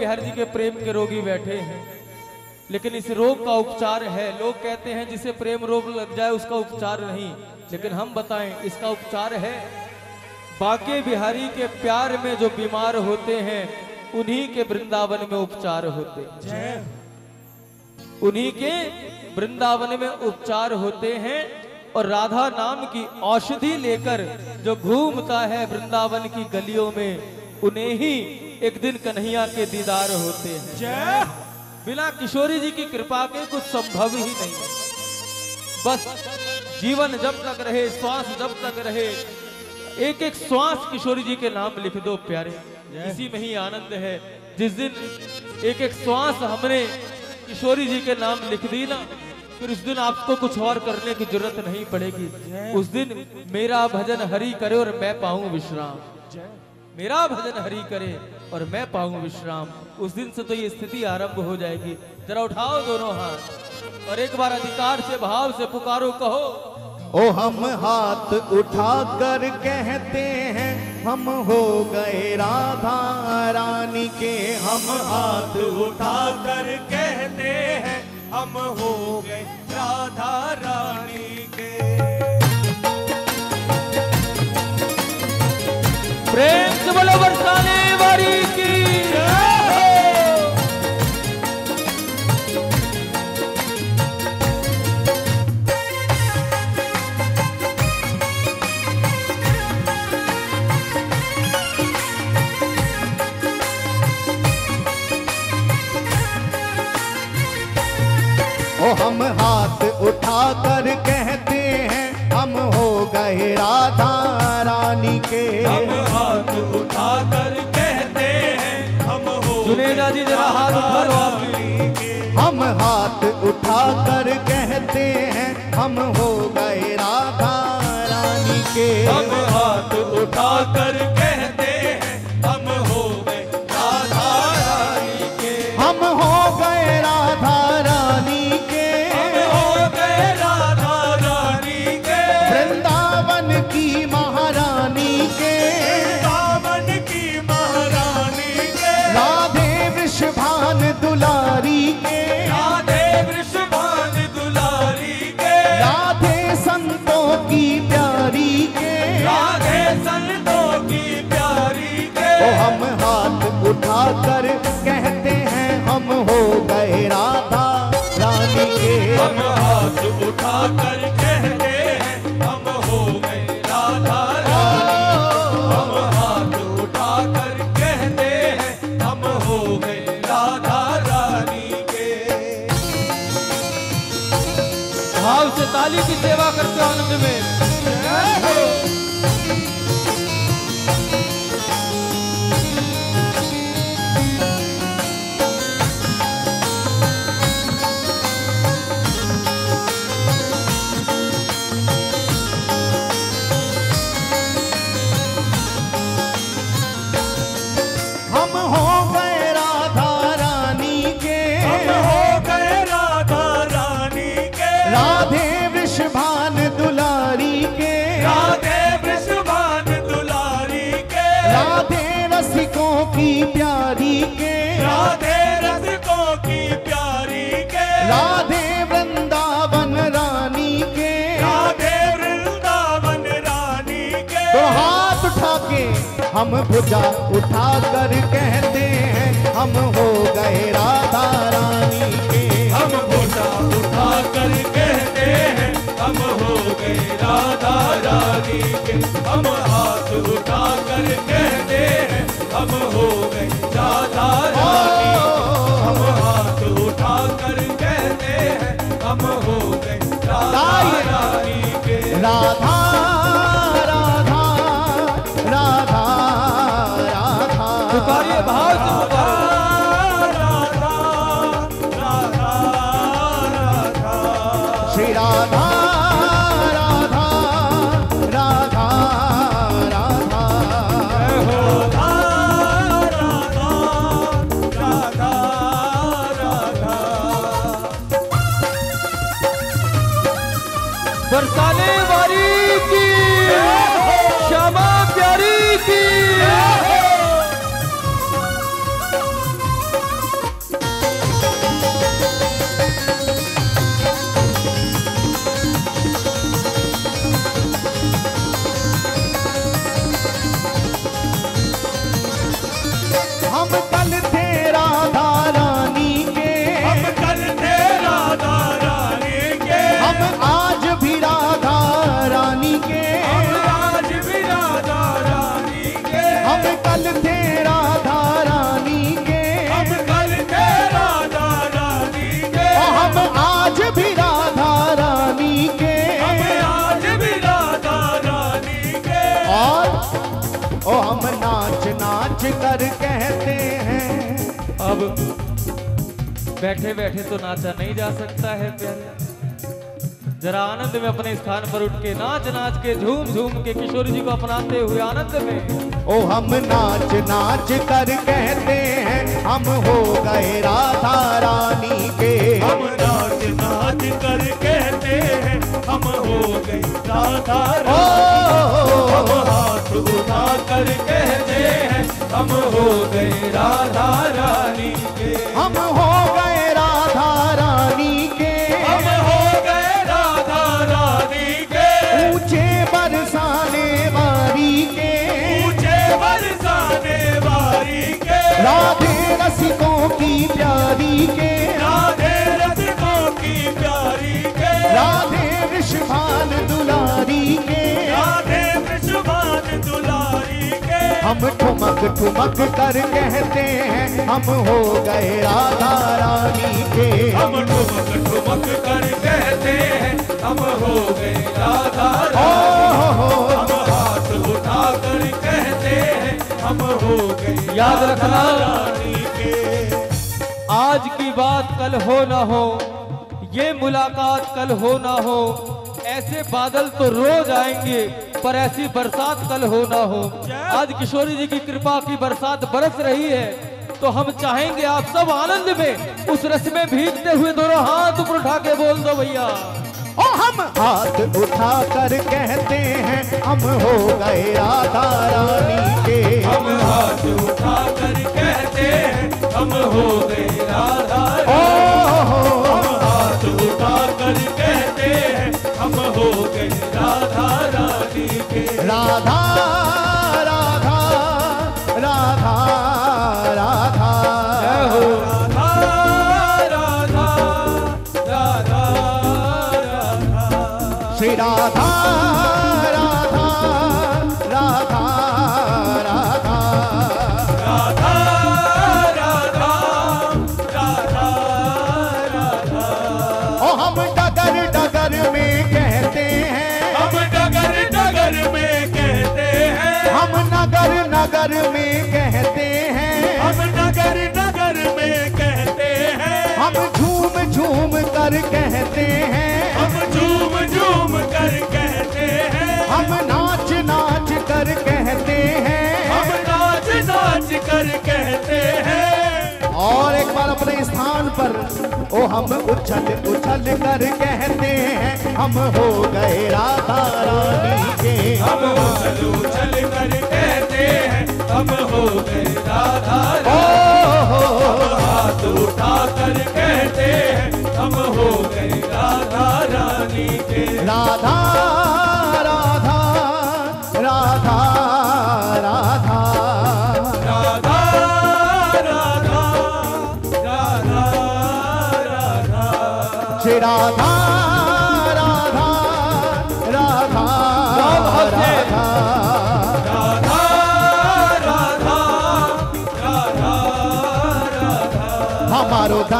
बिहारी जी के प्रेम के रोगी बैठे हैं। लेकिन इस रोग का उपचार है। लोग कहते हैं जिसे प्रेम रोग लग जाए उसका उपचार नहीं। लेकिन हम बताएँ इसका उपचार है। बाके बिहारी के प्यार में जो बीमार होते हैं उन्हीं के वृंदावन में उपचार होते हैं। उन्हीं के वृंदावन में उपचार होते हैं और राधा नाम की औषधि लेकर जो घूमता है वृंदावन की गलियों में उन्हें ही एक दिन कन्हैया के दीदार होते हैं। जय। बिना किशोरी जी की कृपा के कुछ संभव ही नहीं है। बस जीवन जब तक रहे श्वास जब तक रहे एक एक श्वास किशोरी जी के नाम लिख दो प्यारे। इसी में ही आनंद है। जिस दिन एक एक श्वास हमने किशोरी जी के नाम लिख दी ना फिर उस दिन आपको कुछ और करने की ज़रूरत नहीं पड़ेगी। उस दिन मेरा भजन हरि करे और मैं पाऊँ विश्राम। मेरा भजन हरि करे और मैं पाऊँ विश्राम। उस दिन से तो ये स्थिति आरंभ हो जाएगी। जरा उठाओ दोनों हाथ और एक बार अधिकार से, भाव से पुकारो, कहो, ओ हम हाथ उठा कर कहते हैं, हम हो गए राधा रानी के। हम हाथ उठा कर कहते हैं, हम हो गए राधा रानी ओ हम हाथ उठा कर कहते हैं हम हो गए राधा रानी के। हम हाथ उठा कर कहते हैं हम हो सुनेगा जी जरा हाथ उठाओ। आप हम हाथ उठा कर कहते हैं हम हो गए राधा रानी के। हम हाथ उठा कर प्यारी हम हाथ उठा की प्यारी के। राधे रसिकों की प्यारी के। राधे वृंदावन रानी के। राधे वृंदावन रानी के। तो हाथ उठा के हम भुजा उठा कर कहते हैं हम हो गए राधा रानी। बैठे बैठे तो नाचा नहीं जा सकता है प्यारे। जरा आनंद में अपने स्थान पर उठ के नाच नाच के झूम झूम के किशोर जी को अपनाते हुए आनंद में। ओ हम नाच नाच कर कहते हैं हम हो गए राधा रानी के। हम नाच नाच कर कहते हैं हम हो गए राधा रानी हम हाथ उठा कर कहते हैं हम हो गए राधा रानी के। हम हो प्यारी के राधे रसिकों की प्यारी के राधे विश्वान दुलारी के। राधे विश्वान दुलारी के हम ठुमक ठुमक कर कहते हैं हम हो गए राधा रानी के। हम ठुमक ठुमक कर कहते हैं हम हो गए राधा रानी हम हाथ उठा कर कहते हैं हम हो गए याद रखना। आज की बात कल हो ना हो ये मुलाकात कल हो ना हो ऐसे बादल तो रोज आएँगे पर ऐसी बरसात कल हो ना हो। आज किशोरी जी की कृपा की बरसात बरस रही है तो हम चाहेंगे आप सब आनंद में उस रस में भीगते हुए दोनों हाथ ऊपर उठा के बोल दो भैया। ओ हम हाथ उठा कर कहते हैं हम हो गए राधा रानी के। हम हाथ उठा कर कहते हैं हम हो गए राधा ओ हम हाथ उठा कर कहते हैं हम हो गए राधा रानी के। राधा राधा राधा राधा। हो राधा राधा राधा राधा। श्री राधा राधा। नगर में कहते हैं। हम नगर नगर में कहते हैं। हम झूम झूम कर कहते हैं। हम झूम झूम कर कहते हैं। हम नाच नाच कर कहते हैं। हम नाच नाच कर कहते हैं। और एक बार अपने स्थान पर ओ हम उछल उछल कर कहते हैं। हम हो गए राधा रानी के। हम उछल उछल कर हम हो गए राधा हो हम हाथ उठा कर कहते हैं हम हो गए राधा रानी के। राधा राधा राधा राधा। राधा राधा राधा राधा। राधा।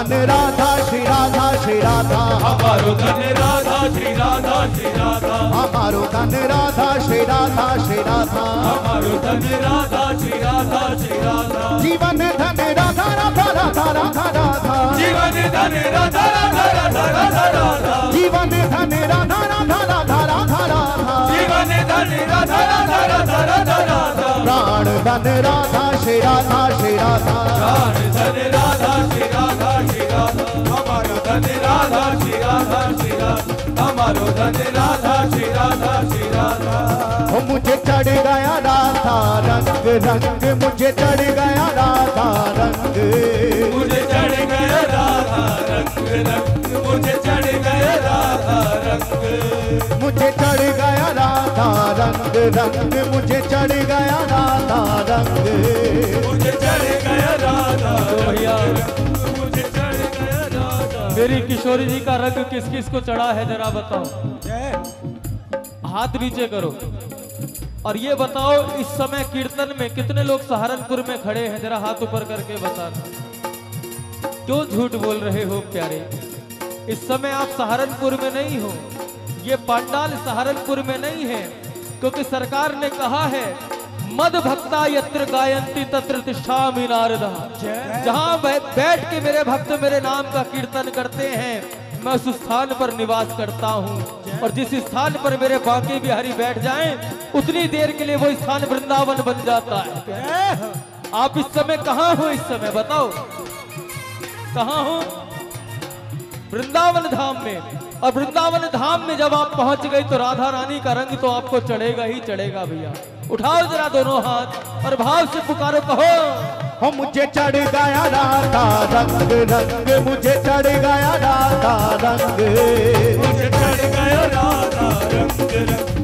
धन राधा श्री राधा श्री राधा हमारो धन राधा श्री राधा श्री राधा हमारो धन राधा श्री राधा श्री राधा हमारो धन राधा श्री राधा श्री राधा जीवन धन राधा राधा राधा राधा राधा जीवन धन राधा राधा राधा राधा राधा जीवन धन राधा राधा राधा राधा राधा जीवन धन राधा राधा राधा राधा राधा प्राण धन राधा श्री राधा श्री राधा प्राण धन राधा श्री धन राधा श्री राधा श्री राधा। हमारो धन राधा श्री राधा श्री राधा। ओ मुझे चढ़ गया राधा रंग रंग मुझे चढ़ गया राधा रंग। मुझे चढ़ गया राधा रंग रंग मुझे चढ़ गया राधा रंग। मुझे चढ़ गया राधा रंग रंग मुझे चढ़ गया राधा रंग। मुझे चढ़ गया राधा रंग। मुझे चढ़ गया राधा मेरी किशोरी जी का रंग किस किस को चढ़ा है जरा बताओ। हाथ नीचे करो। और ये बताओ, इस समय कीर्तन में कितने लोग सहारनपुर में खड़े हैं? जरा हाथ ऊपर करके बताना। क्यों झूठ बोल रहे हो प्यारे? इस समय आप सहारनपुर में नहीं हो। ये पंडाल सहारनपुर में नहीं है, क्योंकि सरकार ने कहा है मद भक्ता यत्र गायंती तत्र तिष्ठामि नारदा। जहाँ बैठ के मेरे भक्त मेरे नाम का कीर्तन करते हैं, मैं उस स्थान पर निवास करता हूँ। और जिस स्थान पर मेरे बाकी बिहारी बैठ जाएँ, उतनी देर के लिए वो स्थान वृंदावन बन जाता है। आप इस समय कहाँ हो इस समय, बताओ? कहाँ हो? वृंदावन धाम में। और वृंदावन धाम में जब आप पहुँच गए तो राधा रानी का रंग तो आपको चढ़ेगा ही चढ़ेगा भैया। उठाओ जरा दोनों हाथ और भाव से पुकारो कहो। हम मुझे चढ़ गया राधा रंग रंग। मुझे चढ़ गया राधा रंग। मुझे चढ़ गया राधा रंग रंग।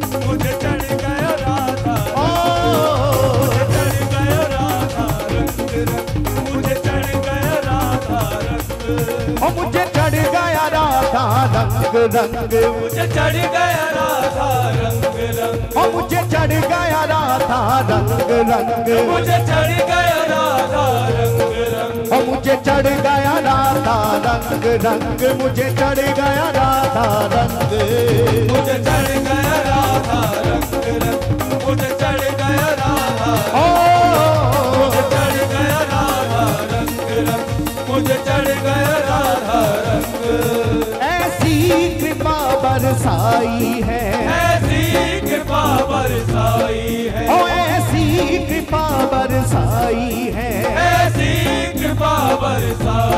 रंग रंग मुझे चढ़ गया राधा रंग रंग हो मुझे चढ़ गया राधा रंग रंग मुझे चढ़ गया राधा रंग रंग हो मुझे चढ़ गया राधा रंग रंग मुझे चढ़ गया राधा रंग। मुझे चढ़ गया राधा रंग रंग मुझे चढ़ गया राधा मुझे चढ़ गया राधा रंग रंग मुझे चढ़ गया राधा रंग। बरसाई है। ऐसी कृपा बरसाई है। ओ ऐसी कृपा बरसाई है। ऐसी कृपा बरसाई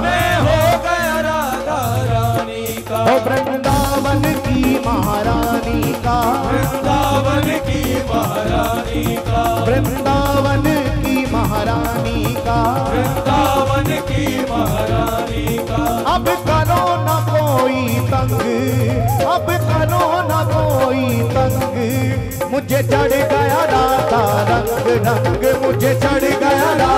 मैं हो गया राधा रानी का। ओ वृंदावन की महारानी का। वृंदावन की महारानी का। वृंदावन की महारानी का। वृंदावन की महारानी का। अब करो न कोई तंग अब करो न कोई तंग। मुझे चढ़ गया राधा रंग रंग मुझे चढ़ गया राधा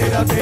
Oh